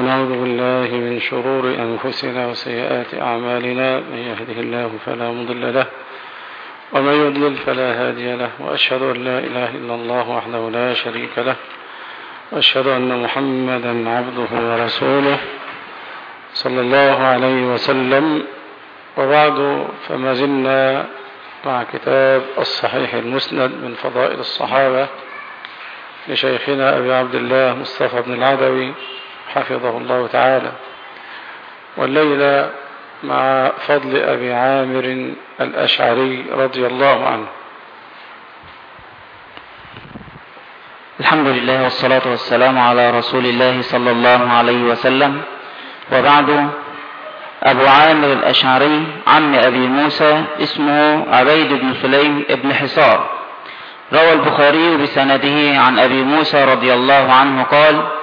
ونعوذ بالله من شرور أنفسنا وسيئات أعمالنا من يهده الله فلا مضل له ومن يضلل فلا هادي له وأشهد أن لا إله إلا الله وحده لا شريك له وأشهد أن محمدا عبده ورسوله صلى الله عليه وسلم. وبعد فما زلنا مع كتاب الصحيح المسند من فضائل الصحابة لشيخنا أبي عبد الله مصطفى بن العدوي حفظه الله تعالى. والليلة مع فضل أبي عامر الأشعري رضي الله عنه. الحمد لله والصلاة والسلام على رسول الله صلى الله عليه وسلم. وبعد أبو عامر الأشعري عم أبي موسى اسمه عبيد بن سليم بن حصار. روى البخاري بسنده عن أبي موسى رضي الله عنه قال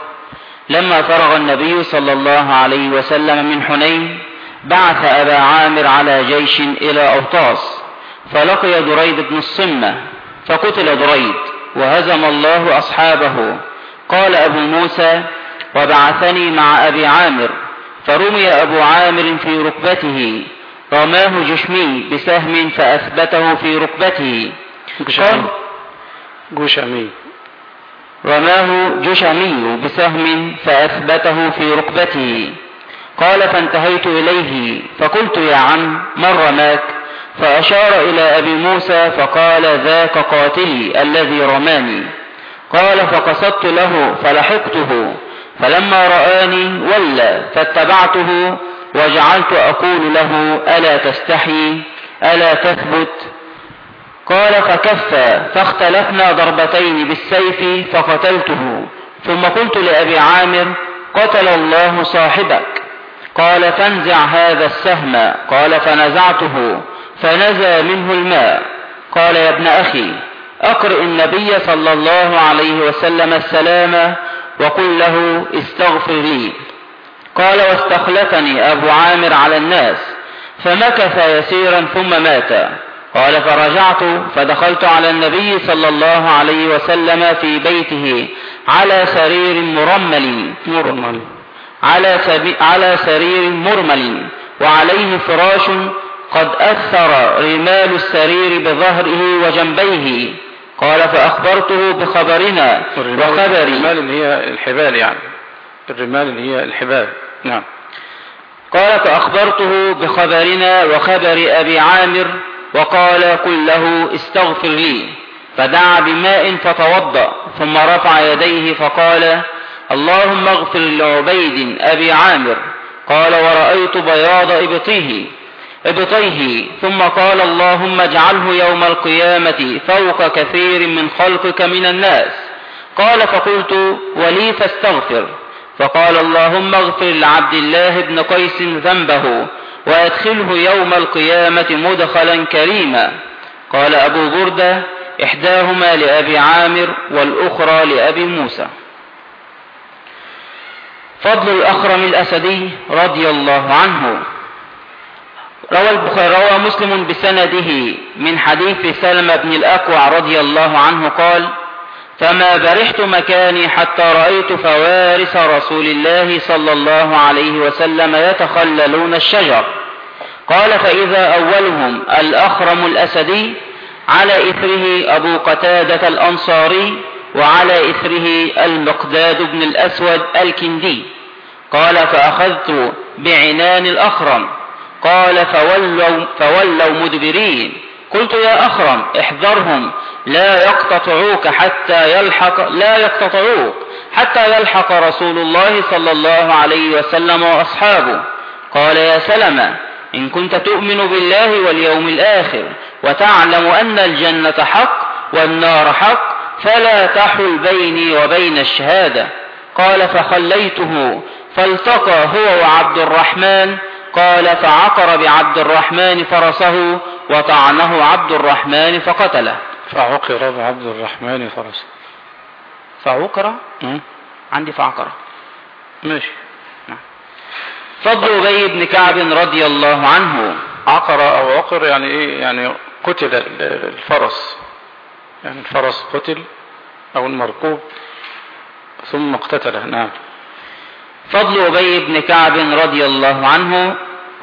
لما فرغ النبي صلى الله عليه وسلم من حنين بعث أبا عامر على جيش إلى أوطاس فلقي دريد بن الصمة فقتل دريد وهزم الله أصحابه. قال أبو موسى وبعثني مع أبي عامر. فرمي أبو عامر في ركبته رماه جشمي بسهم فأثبته في ركبته. جشمي. رماه جشمي بسهم فأثبته في ركبته قال فانتهيت إليه فقلت يا عم من رماك؟ فأشار إلى أبي موسى فقال ذاك قاتلي الذي رماني. قال فقصدت له فلحقته فلما رآني ولى فاتبعته وجعلت أقول له ألا تستحي؟ ألا تثبت؟ قال فكف فاختلفنا ضربتين بالسيف فقتلته. ثم قلت لأبي عامر قتل الله صاحبك. قال فانزع هذا السهم. قال فنزعته فنزى منه الماء. قال يا ابن أخي أقرئ النبي صلى الله عليه وسلم السلام وقل له استغفر لي. قال واستخلفني أبو عامر على الناس فمكث يسيرا ثم مات. قال فرجعت فدخلت على النبي صلى الله عليه وسلم في بيته على سرير مرمل. مرمل. على, على سرير مرمل. وعليه فراش قد أثر رمال السرير بظهره وجنبيه. قال فأخبرته بخبرنا وخبري. الرمال هي الحبال يعني. الرمال هي الحبال. نعم. قال فأخبرته بخبرنا وخبر أبي عامر وقال قل له استغفر لي. فدعا بماء فتوضأ ثم رفع يديه فقال اللهم اغفر لعبيد أبي عامر. قال ورأيت بياض إبطيه إبطيه. ثم قال اللهم اجعله يوم القيامة فوق كثير من خلقك من الناس. قال فقلت ولي فاستغفر. فقال اللهم اغفر لعبد الله بن قيس ذنبه. وادخله يوم القيامة مدخلا كريما. قال أبو بردة إحداهما لأبي عامر والأخرى لأبي موسى. فضل الأخرم الأسدي رضي الله عنه. روى البخاري روى مسلم بسنده من حديث سلمة بن الأكوع رضي الله عنه قال فما برحت مكاني حتى رأيت فوارس رسول الله صلى الله عليه وسلم يتخللون الشجر. قال فإذا أولهم الأخرم الأسدي على إثره أبو قتادة الأنصاري وعلى إثره المقداد بن الأسود الكندي. قال فأخذت بعنان الأخرم. قال فولوا, فولوا مدبرين. قلت يا أخرم احذرهم لا يقتطعوك حتى يلحق لا يقتطعوك حتى يلحق رسول الله صلى الله عليه وسلم وأصحابه. قال يا سلمة إن كنت تؤمن بالله واليوم الآخر وتعلم أن الجنة حق والنار حق فلا تحل بيني وبين الشهادة. قال فخليته فالتقى هو وعبد الرحمن. قال فعقر بعبد الرحمن فرسه وطعنه عبد الرحمن فقتله. فعقر بعبد الرحمن فرسه. فعقر? عندي فعقر. ماشي. فضل أبي بن كعب رضي الله عنه. عقر أو عقر يعني إيه؟ يعني قتل ال- الفرس. يعني الفرس قتل أو المركوب ثم اقتتله نعم. فضل أبي بن كعب رضي الله عنه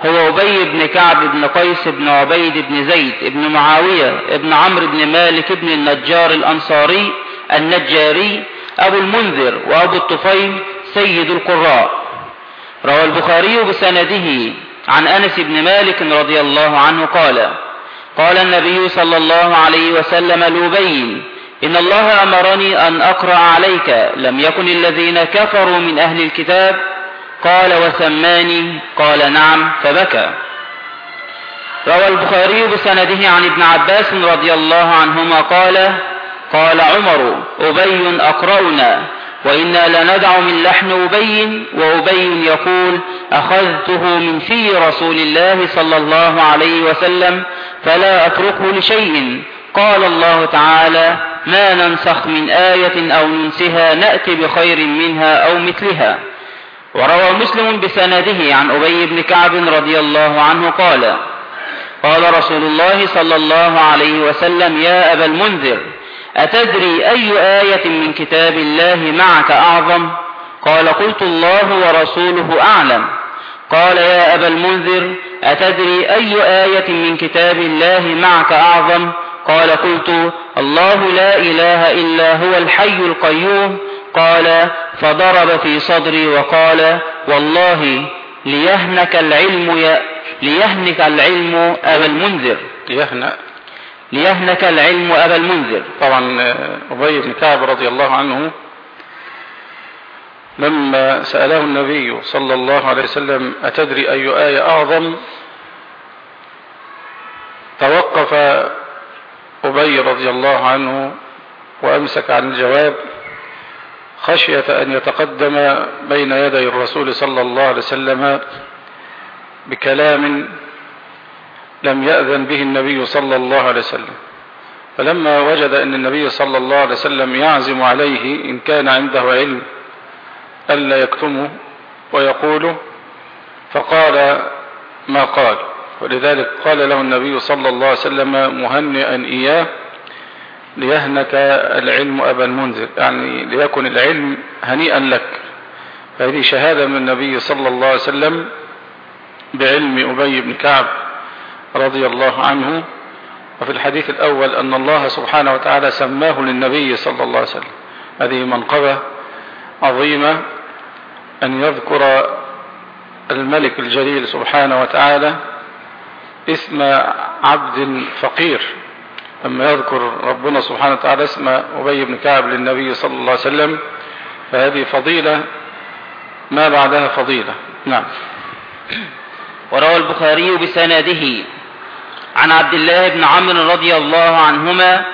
هو أبي بن كعب بن قيس بن عبيد بن زيد بن معاوية بن عمرو بن مالك بن النجار الأنصاري النجاري أبو المنذر وأبو الطفيل سيد القراء. روى البخاري بسنده عن أنس بن مالك رضي الله عنه قال قال النبي صلى الله عليه وسلم لأبي إن الله أمرني أن أقرأ عليك لم يكن الذين كفروا من أهل الكتاب قال وسماني قال نعم فبكى. روى البخاري بسنده عن ابن عباس رضي الله عنهما قال قال عمر أبي أقرأنا وإنا لندع من لحن أبي وأبي يقول أخذته من في رسول الله صلى الله عليه وسلم فلا أتركه لشيء. قال الله تعالى ما ننسخ من آية أو ننسها نأتي بخير منها أو مثلها. وروى مسلم بسنده عن أبي بن كعب رضي الله عنه قال قال رسول الله صلى الله عليه وسلم يا أبا المنذر أتدري أي آية من كتاب الله معك أعظم؟ قال قلت الله ورسوله أعلم. قال يا أبا المنذر أتدري أي آية من كتاب الله معك أعظم؟ قال قلت الله لا إله إلا هو الحي القيوم. قال فضرب في صدري وقال والله ليهنك العلم يا ليهنك العلم أبا المنذر. يهنأ ليهنك العلم أبا المنذر. طبعا أبي بن كعب رضي الله عنه لما سأله النبي صلى الله عليه وسلم أتدري أي آية أعظم؟ توقف أبي رضي الله عنه وأمسك عن الجواب خشية أن يتقدم بين يدي الرسول صلى الله عليه وسلم بكلام لم يأذن به النبي صلى الله عليه وسلم. فلما وجد أن النبي صلى الله عليه وسلم يعزم عليه إن كان عنده علم ألا يكتمه ويقوله فقال ما قال. ولذلك قال له النبي صلى الله عليه وسلم مهنئا إياه ليهنك العلم أبا المنذر يعني ليكن العلم هنيئا لك. هذه شهادة من النبي صلى الله عليه وسلم بعلم أبي بن كعب. رضي الله عنه وفي الحديث الأول أن الله سبحانه وتعالى سماه للنبي صلى الله عليه وسلم. هذه منقبة عظيمة أن يذكر الملك الجليل سبحانه وتعالى اسم عبد فقير. لما يذكر ربنا سبحانه وتعالى اسم أبي بن كعب للنبي صلى الله عليه وسلم فهذه فضيلة ما بعدها فضيلة. نعم. وروى البخاري بسنده عن عبد الله بن عمرو رضي الله عنهما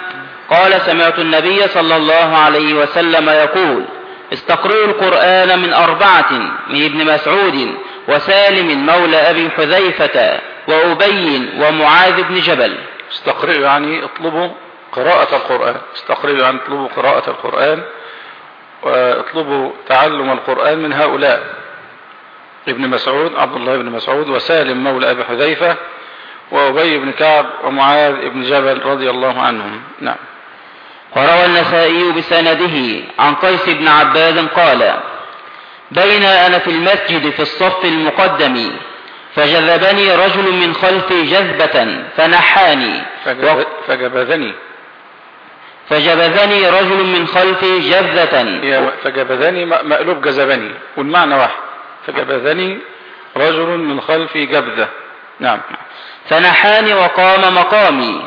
قال سمعت النبي صلى الله عليه وسلم يقول استقرئوا القرآن من أربعة من ابن مسعود وسالم مولى أبي حذيفة وأبي ومعاذ بن جبل. استقرئوا يعني اطلبوا قراءة القرآن. استقرئوا يعني اطلبوا قراءة القرآن واطلبوا تعلم القرآن من هؤلاء ابن مسعود عبد الله بن مسعود وسالم مولى أبي حذيفة وأبي بن كعب ومعاذ بن جبل رضي الله عنهم. نعم. وروى النسائي بسنده عن قيس بن عباد قال بين أنا في المسجد في الصف المقدم فجذبني رجل من خلفي جذبة فنحاني. فجب... فجبذني. فجبذني رجل من خلفي جذة فجبذني مقلوب جذبني. والمعنى واحد. فجبذني رجل من خلفي جبذة نعم. فنحاني وقام مقامي.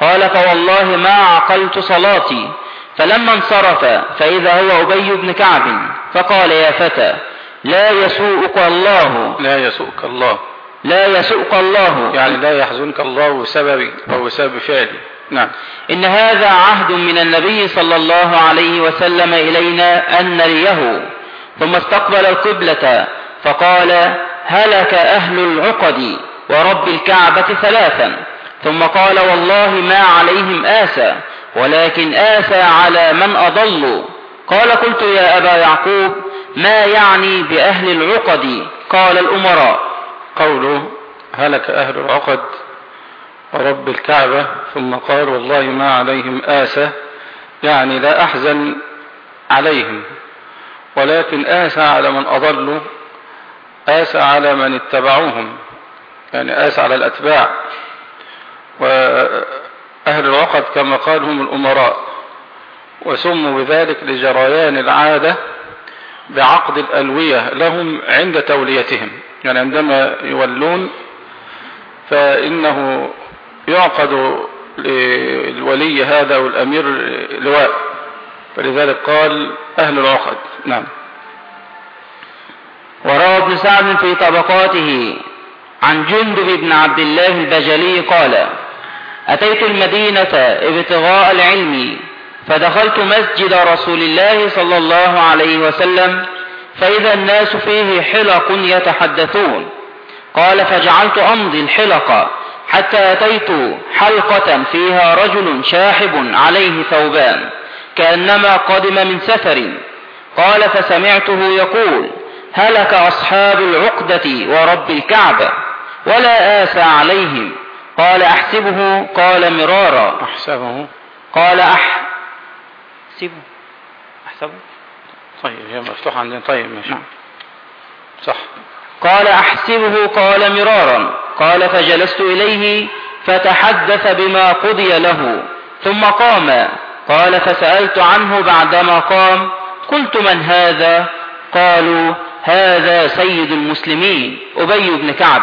قال فوالله ما عقلت صلاتي. فلما انصرف فإذا هو أبي بن كعب. فقال يا فتى لا يسوءك الله. لا يسوءك الله. لا يسوءك الله. يعني لا يحزنك الله بسببي أو بسبب فعلي نعم. إن هذا عهد من النبي صلى الله عليه وسلم إلينا أن نريه. ثم استقبل القبلة. فقال هلك أهل العقد. ورب الكعبة ثلاثا. ثم قال والله ما عليهم آسى ولكن آسى على من أضلوا. قال قلت يا أبا يعقوب ما يعني بأهل العقد؟ قال الأمراء. قوله هلك أهل العقد ورب الكعبة ثم قال والله ما عليهم آسى يعني لا أحزن عليهم. ولكن آسى على من أضلوا آسى على من اتبعوهم. يعني آسى على الأتباع. وأهل العقد كما قال هم الأمراء وسموا بذلك لجريان العادة بعقد الألوية لهم عند توليتهم. يعني عندما يولون فإنه يعقد للولي هذا والأمير لواء. فلذلك قال أهل العقد نعم. وروى ابن سعد في طبقاته عن جندب بن عبد الله البجلي قال أتيت المدينة ابتغاء العلم فدخلت مسجد رسول الله صلى الله عليه وسلم فإذا الناس فيه حلق يتحدثون. قال فجعلت أمضي الحلق حتى أتيت حلقة فيها رجل شاحب عليه ثوبان كأنما قدم من سفر. قال فسمعته يقول هلك أصحاب العقدة ورب الكعبة. ولا آسى عليهم. قال أحسبه قال مرارا. أحسبه. قال أحسبه. أحسبه. طيب هي مفتوحة عندنا. طيب ماشي. نعم. صح. قال أحسبه قال مرارا. قال فجلست إليه فتحدث بما قضي له. ثم قام. قال فسألت عنه بعدما قام. قلت من هذا؟ قالوا هذا سيد المسلمين أبي بن كعب.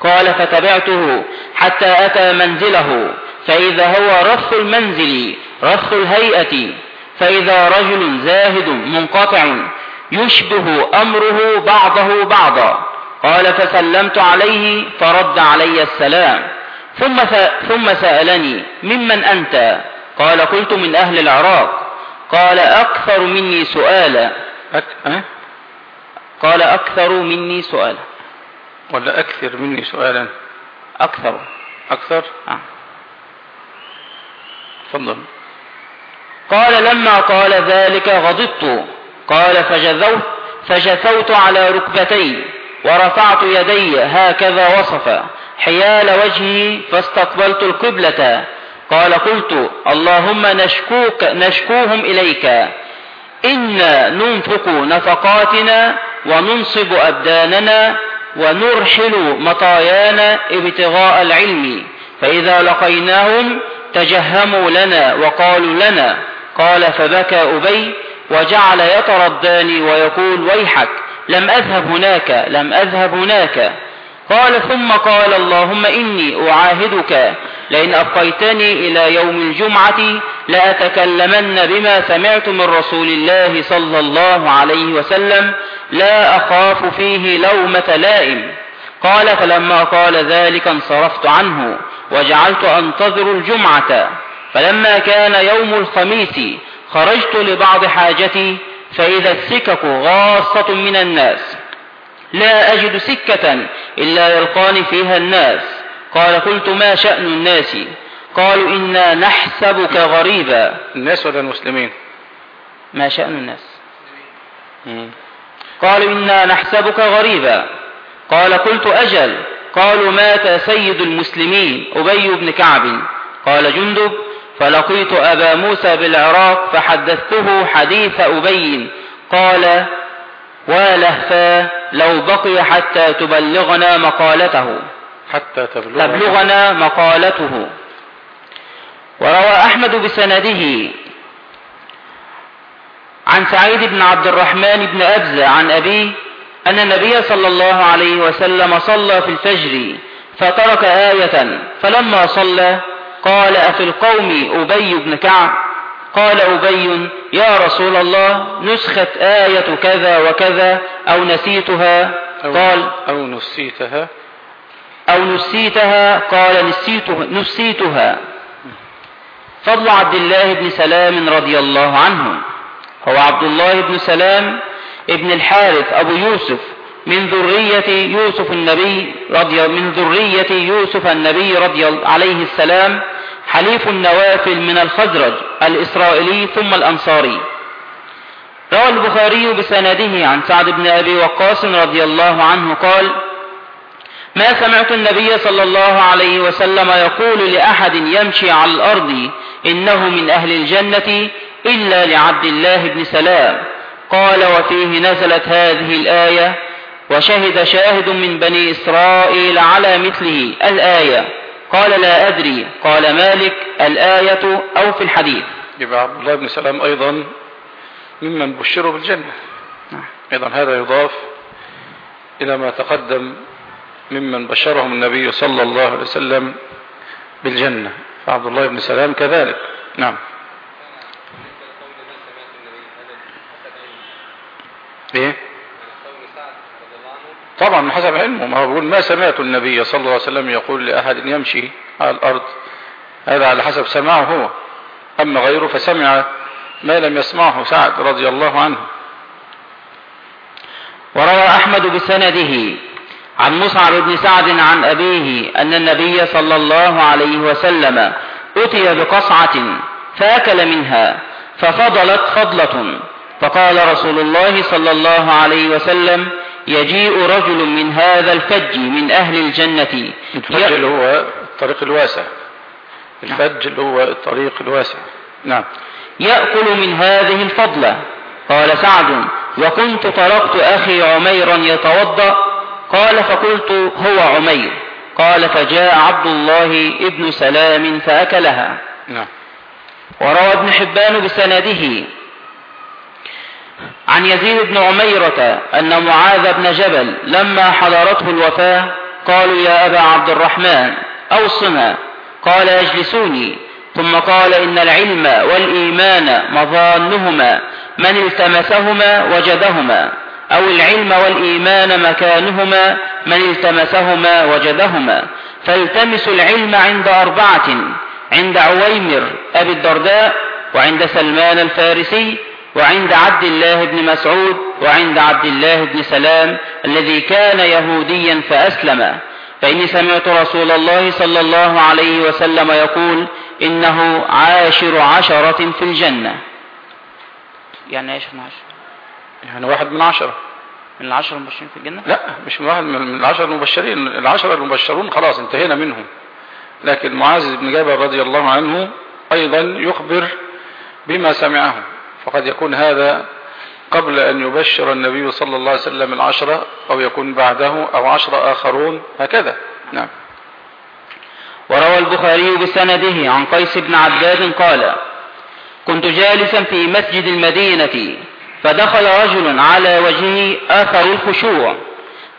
قال فتبعته حتى أتى منزله فإذا هو رث المنزل رث الهيئة فإذا رجل زاهد منقطع يشبه أمره بعضه بعضا. قال فسلمت عليه فرد علي السلام. ثم ثم سألني ممن أنت؟ قال قلت من أهل العراق. قال أكثر مني سؤالا. أك... أه؟ قال أكثر مني سؤالا. ولا أكثر مني سؤالا؟ أكثر. أكثر؟ آه. تفضل. قال لما قال ذلك غضبت. قال فجذوت فجثوت على ركبتي ورفعت يدي هكذا وصف. حيال وجهي فاستقبلت القبلة. قال قلت اللهم نشكوك نشكوهم إليك. إنا ننفق نفقاتنا وننصب أبداننا ونرحل مطايانا ابتغاء العلم. فإذا لقيناهم تجهموا لنا وقالوا لنا قال فبكى أبي وجعل يترداني ويقول ويحك لم أذهب هناك لم أذهب هناك. قال ثم قال اللهم إني أعاهدك لئن أبقيتني إلى يوم الجمعة لأتكلمن بما سمعت من رسول الله صلى الله عليه وسلم لا أخاف فيه لومة لائم. قال فلما قال ذلك انصرفت عنه وجعلت أنتظر الجمعة. فلما كان يوم الخميس خرجت لبعض حاجتي فإذا السكك غاصة من الناس. لا أجد سكة إلا يلقاني فيها الناس. قال قلت ما شأن الناس؟ قالوا إنا نحسبك غريبا. الناس ولا المسلمين؟ ما شأن الناس. قالوا إنا نحسبك غريبا. قال قلت أجل. قالوا مات سيد المسلمين أبي بن كعب. قال جندب فلقيت أبا موسى بالعراق فحدثته حديث أبي. قال ولهفا لو بقي حتى تبلغنا مقالته. حتى تبلغ تبلغنا مقالته. وروى أحمد بسنده عن سعيد بن عبد الرحمن بن أبزة عن أبيه أن النبي صلى الله عليه وسلم صلى في الفجر فترك آية فلما صلى قال أفي القوم أبي بن كعب؟ قال أبي يا رسول الله نسخت آية كذا وكذا أو نسيتها؟ أو, قال أو نسيتها. أو نسيتها؟ قال نسيتها, نسيتها. فضل عبد الله بن سلام رضي الله عنه. هو عبد الله بن سلام ابن الحارث أبو يوسف من ذرية يوسف النبي رضي من ذرية يوسف النبي رضي عليه السلام حليف النوافل من الخزرج الإسرائيلي ثم الأنصاري. روى البخاري بسنده عن سعد بن أبي وقاص رضي الله عنه قال ما سمعت النبي صلى الله عليه وسلم يقول لأحد يمشي على الأرض إنه من أهل الجنة إلا لعبد الله بن سلام. قال وفيه نزلت هذه الآية وشهد شاهد من بني إسرائيل على مثله الآية. قال لا أدري. قال مالك الآية أو في الحديث. يبقى عبد الله بن سلام أيضا ممن بشروا بالجنة. نعم. أيضا هذا يضاف إلى ما تقدم ممن بشرهم النبي صلى الله عليه وسلم بالجنة. فعبد الله بن سلام كذلك. نعم. إيه؟ طبعا من حسب علمه. ما هو بيقول ما سمعت النبي صلى الله عليه وسلم يقول لأحد يمشي على الأرض؟ هذا على حسب سماعه هو. أما غيره فسمع ما لم يسمعه سعد رضي الله عنه. وروى أحمد بسنده عن مصعب بن سعد عن أبيه أن النبي صلى الله عليه وسلم أتي بقصعة فأكل منها ففضلت فضلة. فقال رسول الله صلى الله عليه وسلم يجيء رجل من هذا الفج من أهل الجنة. الفج اللي هو الطريق الواسع. الفج اللي هو الطريق الواسع. نعم. يأكل من هذه الفضلة. قال سعد وكنت تركت أخي عميرا يتوضأ قال فقلت هو عمير. قال فجاء عبد الله ابن سلام فأكلها. نعم. وروى ابن حبان بسنده عن يزيد بن عميرة أن معاذ بن جبل لما حضرته الوفاة قالوا يا أبا عبد الرحمن أوصنا. قال اجلسوني. ثم قال إن العلم والإيمان مظانهما من التمسهما وجدهما. أو العلم والإيمان مكانهما من التمسهما وجدهما. فالتمسوا العلم عند أربعة عند عويمر أبي الدرداء وعند سلمان الفارسي وعند عبد الله بن مسعود وعند عبد الله بن سلام الذي كان يهوديا فأسلم. فإني سمعت رسول الله صلى الله عليه وسلم يقول إنه عاشر عشرة في الجنة. يعني إيش من عشرة يعني واحد من عشرة. من العشرة المبشرين في الجنة؟ لا مش من واحد من العشرة المبشرين العشرة المبشرون خلاص انتهينا منهم. لكن معاذ بن جبل رضي الله عنه أيضا يخبر بما سمعه فقد يكون هذا قبل أن يبشر النبي صلى الله عليه وسلم العشرة أو يكون بعده أو عشرة آخرون هكذا. نعم. وروى البخاري بسنده عن قيس بن عباد قال كنت جالسا في مسجد المدينة فدخل رجل على وجهه آخر الخشوع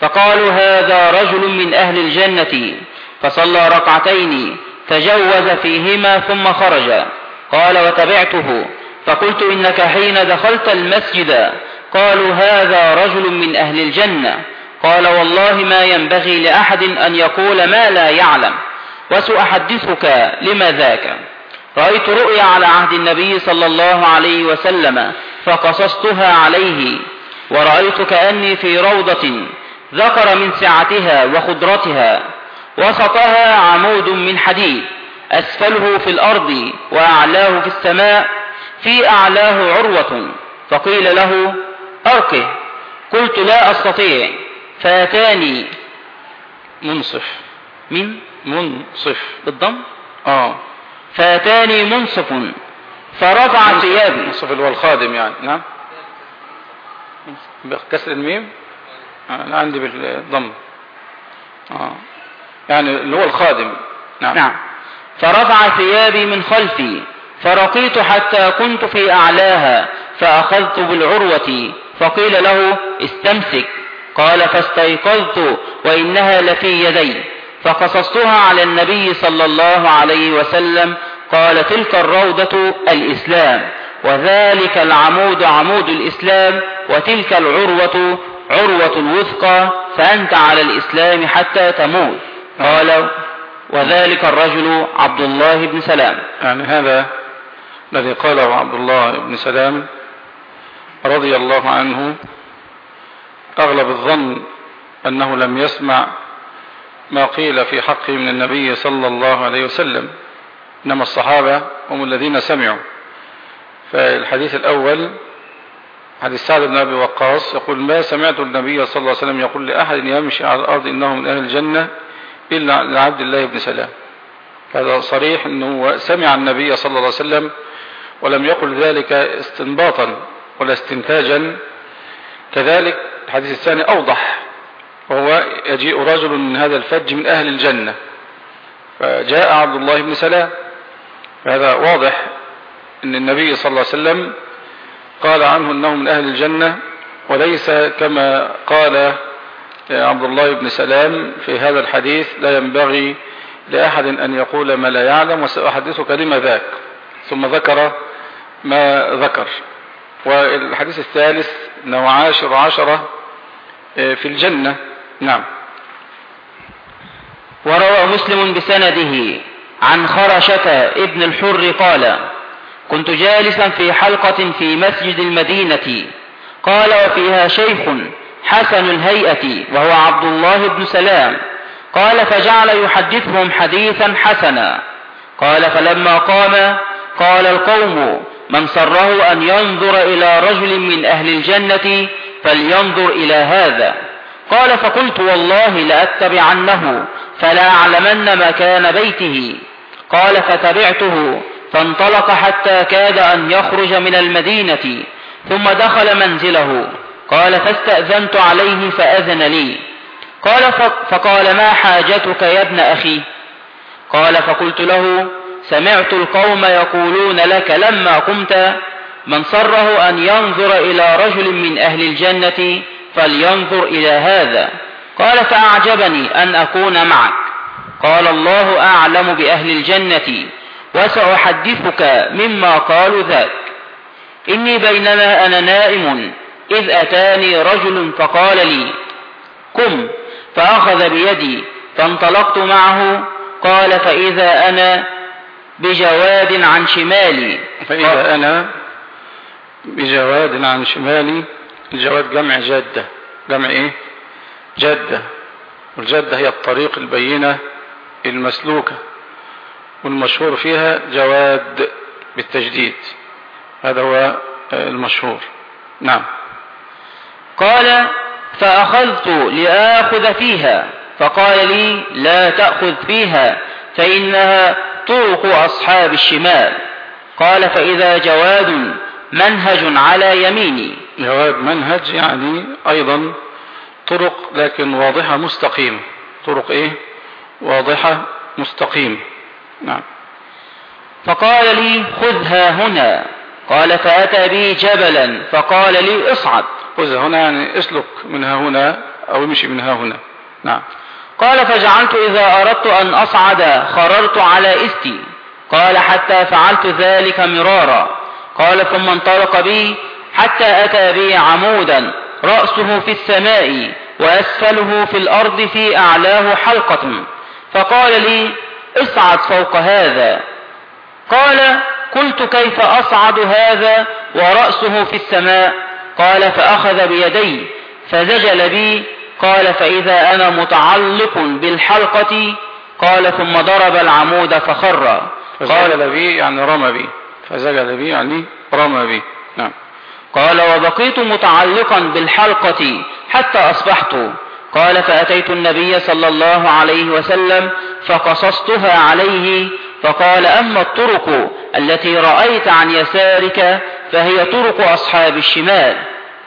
فقالوا هذا رجل من أهل الجنة فصلى ركعتين تجوز فيهما ثم خرج. قال وتبعته فقلت إنك حين دخلت المسجد قالوا هذا رجل من أهل الجنة. قال والله ما ينبغي لأحد أن يقول ما لا يعلم وسأحدثك لما ذاك رأيت رؤيا على عهد النبي صلى الله عليه وسلم فقصصتها عليه ورأيت كأني في روضة ذكر من سعتها وخضرتها وسطها عمود من حديد أسفله في الأرض وأعلاه في السماء في أعلاه عروة فقيل له أرقه. قلت لا أستطيع. فأتاني منصف. من منصف. بالضم؟ آه. فأتاني منصف. فرفع ثيابي منصف اللي هو الخادم يعني نعم. بكسر الميم. آه، أنا عندي بالضم. آه. يعني اللي هو الخادم. نعم. نعم. فرفع ثيابي من خلفي فرقيت حتى كنت في أعلاها فأخذت بالعروة. فقيل له استمسك. قال فاستيقظت وإنها لفي يدي. فقصصتها على النبي صلى الله عليه وسلم قال تلك الروضة الإسلام وذلك العمود عمود الإسلام وتلك العروة عروة الوثقى فأنت على الإسلام حتى تموت. قال وذلك الرجل عبد الله بن سلام. يعني هذا الذي قاله عبد الله بن سلام رضي الله عنه أغلب الظن أنه لم يسمع ما قيل في حقه من النبي صلى الله عليه وسلم. إنما الصحابة هم الذين سمعوا. فالحديث الأول حديث سعد بن أبي وقاص يقول ما سمعت النبي صلى الله عليه وسلم يقول لأحد يمشي على الأرض إنه من أهل الجنة إلا لعبد الله بن سلام. هذا صريح أنه سمع النبي صلى الله عليه وسلم ولم يقل ذلك استنباطا ولا استنتاجا. كذلك الحديث الثاني أوضح وهو يجيء رجل من هذا الفج من أهل الجنة فجاء عبد الله بن سلام. هذا واضح أن النبي صلى الله عليه وسلم قال عنه أنه من أهل الجنة وليس كما قال عبد الله بن سلام في هذا الحديث لا ينبغي لأحد أن يقول ما لا يعلم وسأحدثك لما ذاك. ثم ذكر ما ذكر. والحديث الثالث أنه عاشر عشرة في الجنة. نعم. وروى مسلم بسنده عن خرشة ابن الحر قال كنت جالسا في حلقة في مسجد المدينة قال وفيها شيخ حسن الهيئة وهو عبد الله بن سلام قال فجعل يحدثهم حديثا حسنا قال فلما قام قال القوم من سره أن ينظر إلى رجل من أهل الجنة فلينظر إلى هذا. قال فقلت والله لأتبعنه فلا أعلمن مكان بيته. قال فتبعته فانطلق حتى كاد أن يخرج من المدينة ثم دخل منزله. قال فاستأذنت عليه فأذن لي. قال فقال ما حاجتك يا ابن أخي؟ قال فقلت له سمعت القوم يقولون لك لما قمت من سره أن ينظر إلى رجل من أهل الجنة فلينظر إلى هذا. قال فأعجبني أن أكون معك. قال الله أعلم بأهل الجنة وسأحدثك مما قالوا ذاك. إني بينما أنا نائم إذ أتاني رجل فقال لي قم فأخذ بيدي فانطلقت معه. قال فإذا أنا بجواد عن شمالي. فإذا أنا بجواد عن شمالي الجواد جمع جدة جمع إيه؟ جدة والجدة هي الطريق البينة المسلوكة والمشهور فيها جواد بالتجديد. هذا هو المشهور. نعم. قال فأخذت لآخذ فيها فقال لي لا تأخذ فيها فإنها طرق أصحاب الشمال. قال فإذا جواد منهج على يميني. جواد منهج يعني أيضا طرق لكن واضحة مستقيمة. طرق إيه؟ واضحة مستقيمة نعم. فقال لي خذها هنا. قال فأتى بي جبلا. فقال لي اصعد. خذها هنا يعني اسلك منها هنا أو امشي منها هنا. نعم. قال فجعلت إذا أردت أن أصعد خررت على إستي قال حتى فعلت ذلك مرارا. قال ثم انطلق بي حتى أتى بي عمودا. رأسه في السماء وأسفله في الأرض في أعلاه حلقة. فقال لي اصعد فوق هذا. قال قلت كيف أصعد هذا ورأسه في السماء؟ قال فأخذ بيدي فزجل بي. قال فإذا أنا متعلق بالحلقة؟ قال ثم ضرب العمود فخر. قال بي يعني رمى بي. فزجل بي يعني رمى بي. نعم. قال وبقيت متعلقا بالحلقة حتى أصبحت. قال فأتيت النبي صلى الله عليه وسلم فقصصتها عليه فقال أما الطرق التي رأيت عن يسارك فهي طرق أصحاب الشمال.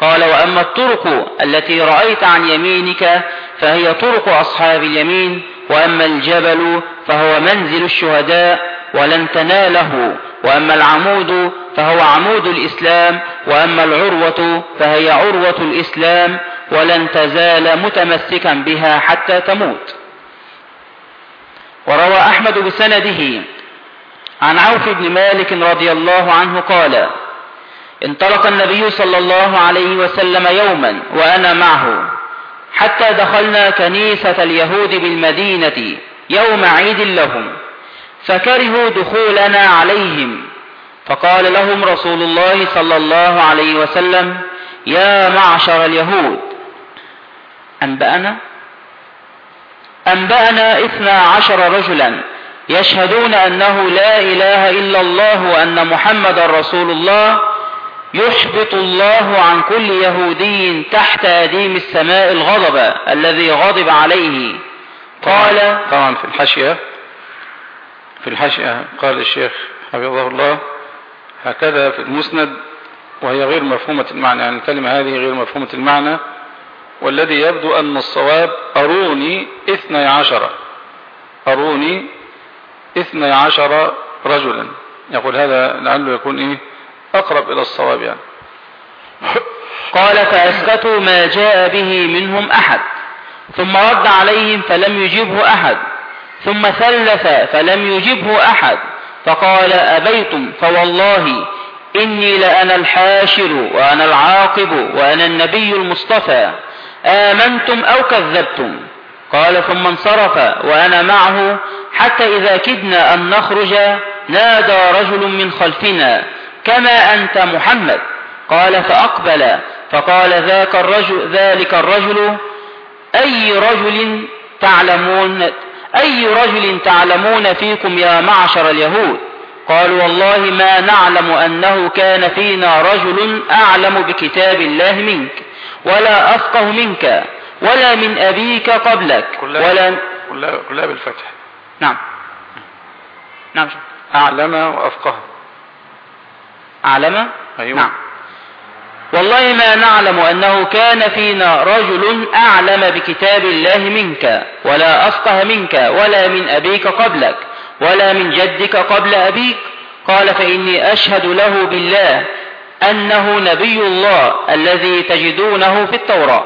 قال وأما الطرق التي رأيت عن يمينك فهي طرق أصحاب اليمين وأما الجبل فهو منزل الشهداء ولن تناله وأما العمود فهو عمود الإسلام وأما العروة فهي عروة الإسلام ولن تزال متمسكا بها حتى تموت. وروى أحمد بسنده عن عوف بن مالك رضي الله عنه قال انطلق النبي صلى الله عليه وسلم يوما وأنا معه حتى دخلنا كنيسة اليهود بالمدينة يوم عيد لهم فكرهوا دخولنا عليهم. فقال لهم رسول الله صلى الله عليه وسلم يا معشر اليهود أنبأنا؟ أنبأنا إثنى عشر رجلا يشهدون أنه لا إله إلا الله وأن محمد رسول الله يحبط الله عن كل يهودي تحت أديم السماء الغضب الذي غضب عليه. قال طبعا في الحاشية في الحاشية قال الشيخ حفظه الله هكذا في المسند وهي غير مفهومة المعنى يعني الكلمة هذه غير مفهومة المعنى والذي يبدو أن الصواب أروني اثني عشر. أروني اثني عشر رجلا. يقول هذا لعله يكون إيه؟ أقرب إلى الصواب يعني. قال فأسكتوا ما جاء به منهم أحد. ثم رد عليهم فلم يجبه أحد. ثم ثلث فلم يجبه أحد. فقال أبيتم فوالله إني لأنا الحاشر وأنا العاقب وأنا النبي المصطفى. آمنتم أو كذبتم. قال ثم انصرف وأنا معه حتى إذا كدنا أن نخرج نادى رجل من خلفنا كما أنت محمد. قال فأقبل. فقال ذاك الرجل ذلك الرجل أي رجل تعلمون أي رجل تعلمون فيكم يا معشر اليهود؟ قالوا والله ما نعلم أنه كان فينا رجل أعلم بكتاب الله منك. ولا أفقه منك ولا من أبيك قبلك كلها ولا كلها, كلها بالفتح. نعم. نعم. أعلم وأفقه. أعلم؟ أيوة. نعم. والله ما نعلم أنه كان فينا رجل أعلم بكتاب الله منك ولا أفقه منك ولا من أبيك قبلك ولا من جدك قبل أبيك. قال فإني أشهد له بالله أنه نبي الله الذي تجدونه في التوراة.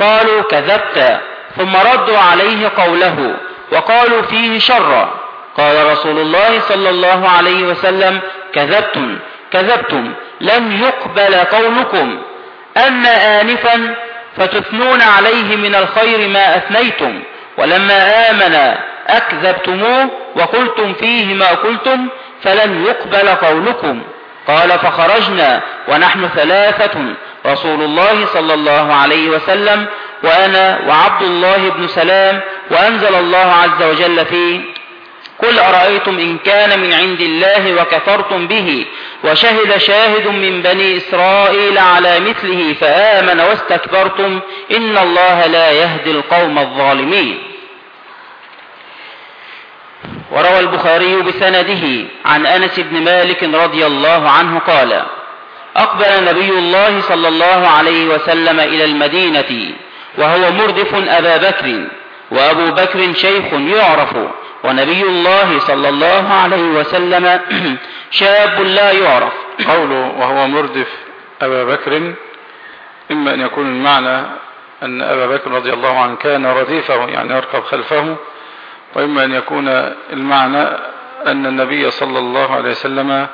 قالوا كذبت ثم ردوا عليه قوله وقالوا فيه شرا. قال رسول الله صلى الله عليه وسلم كذبتم كذبتم لم يقبل قولكم. أما آنفا فتثنون عليه من الخير ما أثنيتم. ولما آمن أكذبتموه وقلتم فيه ما قلتم فلن يقبل قولكم. قال فخرجنا ونحن ثلاثة رسول الله صلى الله عليه وسلم وأنا وعبد الله بن سلام وأنزل الله عز وجل فيه. قل أرأيتم إن كان من عند الله وكفرتم به وشهد شاهد من بني إسرائيل على مثله فآمن واستكبرتم إن الله لا يهدي القوم الظالمين. وروى البخاري بسنده عن أنس بن مالك رضي الله عنه قال أقبل نبي الله صلى الله عليه وسلم إلى المدينة وهو مردف أبا بكر وأبو بكر شيخ يعرف ونبي الله صلى الله عليه وسلم شاب لا يعرف. قوله وهو مردف أبا بكر إما أن يكون المعنى أن أبا بكر رضي الله عنه كان رديفه يعني يركب خلفه وإما أن يكون المعنى أن النبي صلى الله عليه وسلم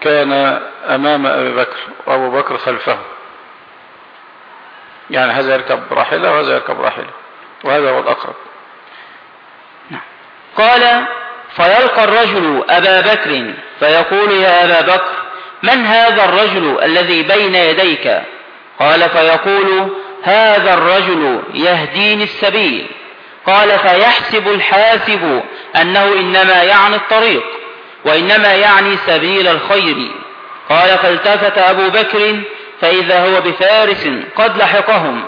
كان أمام أبي بكر وأبو بكر خلفه. يعني هذا يركب راحلة وهذا يركب راحلة وهذا هو الأقرب. قال فيلقى الرجل أبا بكر فيقول يا أبا بكر من هذا الرجل الذي بين يديك؟ قال فيقول هذا الرجل يهديني السبيل. قال فيحسب الحاسب أنه إنما يعني الطريق وإنما يعني سبيل الخير. قال فالتفت أبو بكر فإذا هو بفارس قد لحقهم.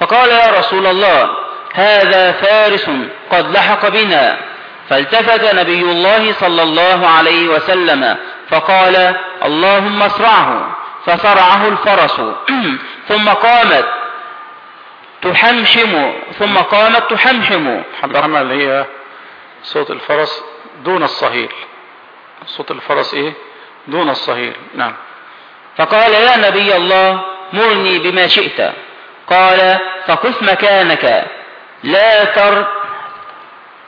فقال يا رسول الله هذا فارس قد لحق بنا. فالتفت نبي الله صلى الله عليه وسلم فقال اللهم اسرعه. فصرعه الفرس. ثم قامت تحمحم ثم قامت تحمحم. حمحمة اللي هي صوت الفرس دون الصهيل. صوت الفرس إيه؟ دون الصهيل. نعم. فقال يا نبي الله مرني بما شئت. قال فقف مكانك. لا تر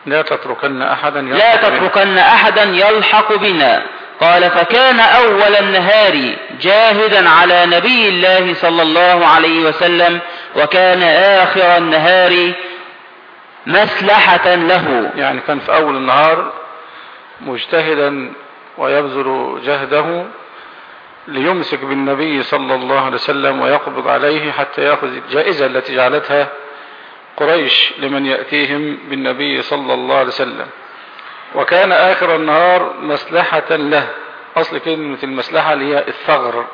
لا تتركن أحدا لا تتركن أحدا يلحق بنا. قال فكان أول النهار جاهدا على نبي الله صلى الله عليه وسلم وكان آخر النهار مسلحة له. يعني كان في أول النهار مجتهدا ويبذل جهده ليمسك بالنبي صلى الله عليه وسلم ويقبض عليه حتى يأخذ الجائزة التي جعلتها قريش لمن يأتيهم بالنبي صلى الله عليه وسلم. وكان آخر النهار مسلحة له. أصل كلمة المسلحة اللي هي الثغر.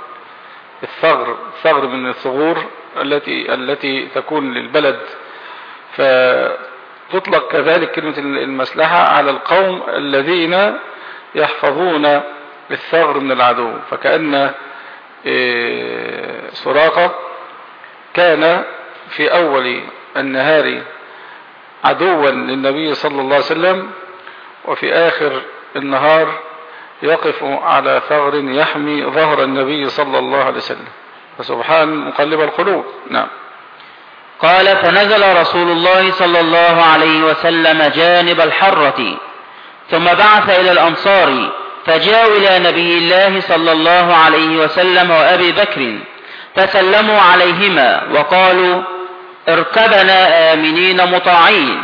الثغر. الثغر من الثغور. التي التي تكون للبلد. فتطلق كذلك كلمة المسلحة على القوم الذين يحفظون الثغر من العدو. فكأن إيه، سراقة كان في أول النهار عدوا للنبي صلى الله عليه وسلم وفي آخر النهار يقف على ثغر يحمي ظهر النبي صلى الله عليه وسلم. فسبحان مقلب القلوب. نعم. قال فنزل رسول الله صلى الله عليه وسلم جانب الحرة ثم بعث إلى الأنصار فجاءوا إلى نبي الله صلى الله عليه وسلم وأبي بكر فسلموا عليهما وقالوا اركبنا آمنين مطاعين.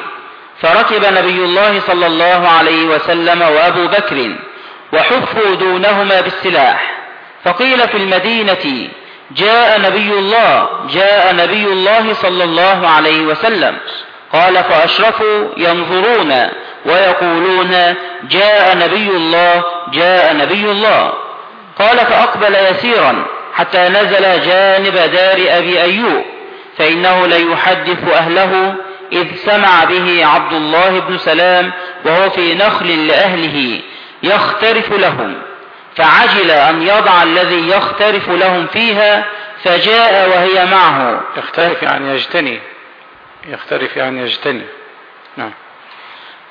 فركب نبي الله صلى الله عليه وسلم وأبو بكر وحفوا دونهما بالسلاح. فقيل في المدينة جاء نبي الله جاء نبي الله صلى الله عليه وسلم. قال فأشرفوا ينظرون ويقولون جاء نبي الله جاء نبي الله قال فأقبل يسيرا حتى نزل جانب دار أبي أيوب فإنه ليحدث أهله إذ سمع به عبد الله بن سلام وهو في نخل لأهله يخترف لهم. فعجل أن يضع الذي يخترف لهم فيها فجاء وهي معه. يختلف يعني يجتني. يختلف يعني يجتني. نعم.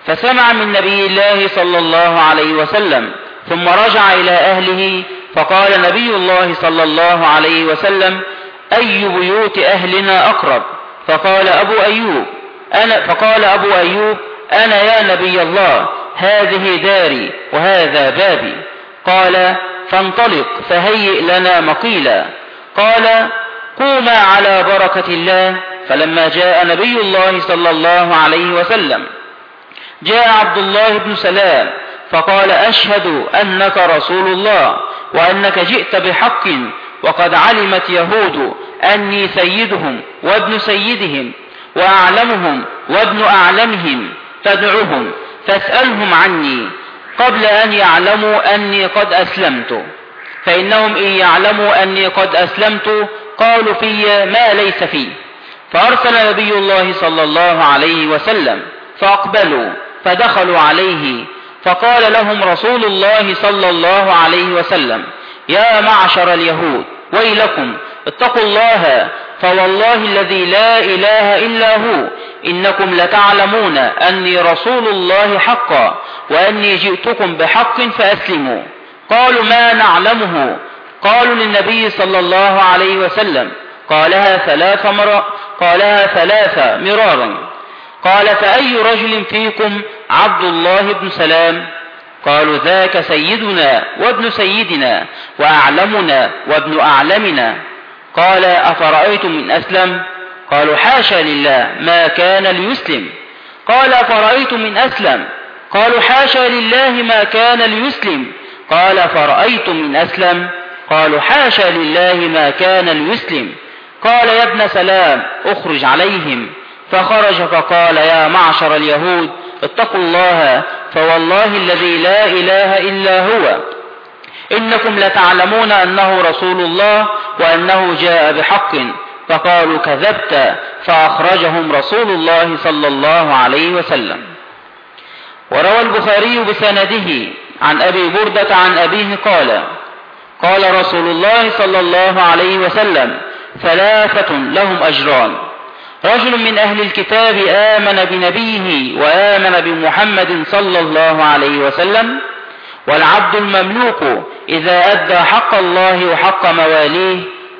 فسمع من نبي الله صلى الله عليه وسلم ثم رجع إلى أهله فقال نبي الله صلى الله عليه وسلم أي بيوت أهلنا أقرب؟ فقال أبو أيوب أنا فقال أبو أيوب أنا يا نبي الله هذه داري وهذا بابي. قال فانطلق فهيئ لنا مقيلا. قال قوما على بركة الله. فلما جاء نبي الله صلى الله عليه وسلم جاء عبد الله بن سلام فقال أشهد أنك رسول الله وأنك جئت بحق وقد علمت يهود أني سيدهم وابن سيدهم وأعلمهم وابن أعلمهم فادعهم فاسألهم عني. قبل أن يعلموا أني قد أسلمت. فإنهم إن يعلموا أني قد أسلمت قالوا في ما ليس فيه فأرسل نبي الله صلى الله عليه وسلم فأقبلوا فدخلوا عليه. فقال لهم رسول الله صلى الله عليه وسلم يا معشر اليهود ويلكم اتقوا الله فوالله الذي لا إله إلا هو. إنكم لتعلمون أني رسول الله حقا وأني جئتكم بحق فأسلموا. قالوا ما نعلمه. قالوا للنبي صلى الله عليه وسلم قالها ثلاث مرة قالها ثلاث مرارا. قال فأي رجل فيكم عبد الله بن سلام؟ قالوا ذاك سيدنا وابن سيدنا وأعلمنا وابن أعلمنا. قال أفرأيتم من أسلم؟ قالوا حاشا لله ما كان ليسلم. قال أفرأيتم من أسلم؟ قالوا حاشا لله ما كان ليسلم. قال فرأيتم من أسلم؟ قالوا حاشا لله ما كان ليسلم. قال يا ابن سلام أخرج عليهم. فخرج فقال يا معشر اليهود اتقوا الله فوالله الذي لا إله إلا هو. إنكم لتعلمون أنه رسول الله وأنه جاء بحق. فقالوا كذبت فأخرجهم رسول الله صلى الله عليه وسلم. وروى البخاري بسنده عن أبي بردة عن أبيه قال قال رسول الله صلى الله عليه وسلم ثلاثة لهم أجران. رجل من أهل الكتاب آمن بنبيه وآمن بمحمد صلى الله عليه وسلم والعبد المملوك إذا أدى حق الله وحق مواليه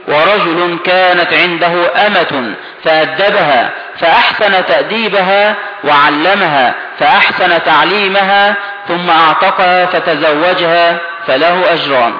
ورجل كانت عنده أمة فأدبها فأحسن تأديبها وعلمها فأحسن تعليمها ثم أعتقها فتزوجها فله أجران.